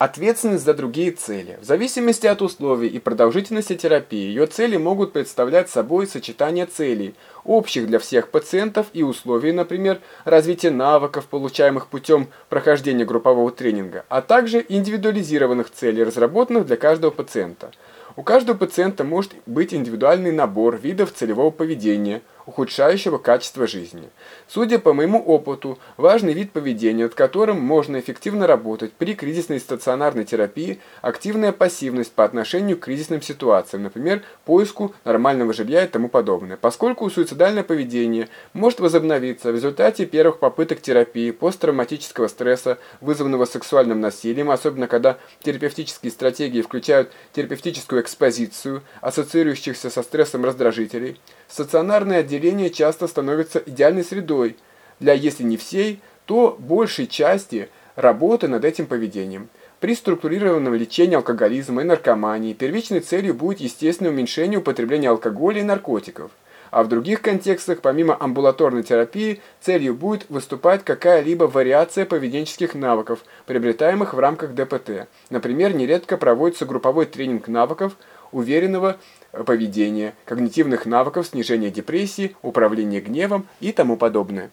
Ответственность за другие цели. В зависимости от условий и продолжительности терапии, ее цели могут представлять собой сочетание целей, общих для всех пациентов и условий, например, развития навыков, получаемых путем прохождения группового тренинга, а также индивидуализированных целей, разработанных для каждого пациента. У каждого пациента может быть индивидуальный набор видов целевого поведения – ухудшающего качество жизни. Судя по моему опыту, важный вид поведения, над которым можно эффективно работать при кризисной стационарной терапии, активная пассивность по отношению к кризисным ситуациям, например, поиску нормального жилья и тому подобное. Поскольку суицидальное поведение может возобновиться в результате первых попыток терапии посттравматического стресса, вызванного сексуальным насилием, особенно когда терапевтические стратегии включают терапевтическую экспозицию, ассоциирующихся со стрессом раздражителей, стационарное отделение часто становится идеальной средой для, если не всей, то большей части работы над этим поведением. При структурированном лечении алкоголизма и наркомании первичной целью будет естественное уменьшение употребления алкоголя и наркотиков, а в других контекстах, помимо амбулаторной терапии, целью будет выступать какая-либо вариация поведенческих навыков, приобретаемых в рамках ДПТ. Например, нередко проводится групповой тренинг навыков, уверенного поведения, когнитивных навыков, снижения депрессии, управления гневом и тому подобное.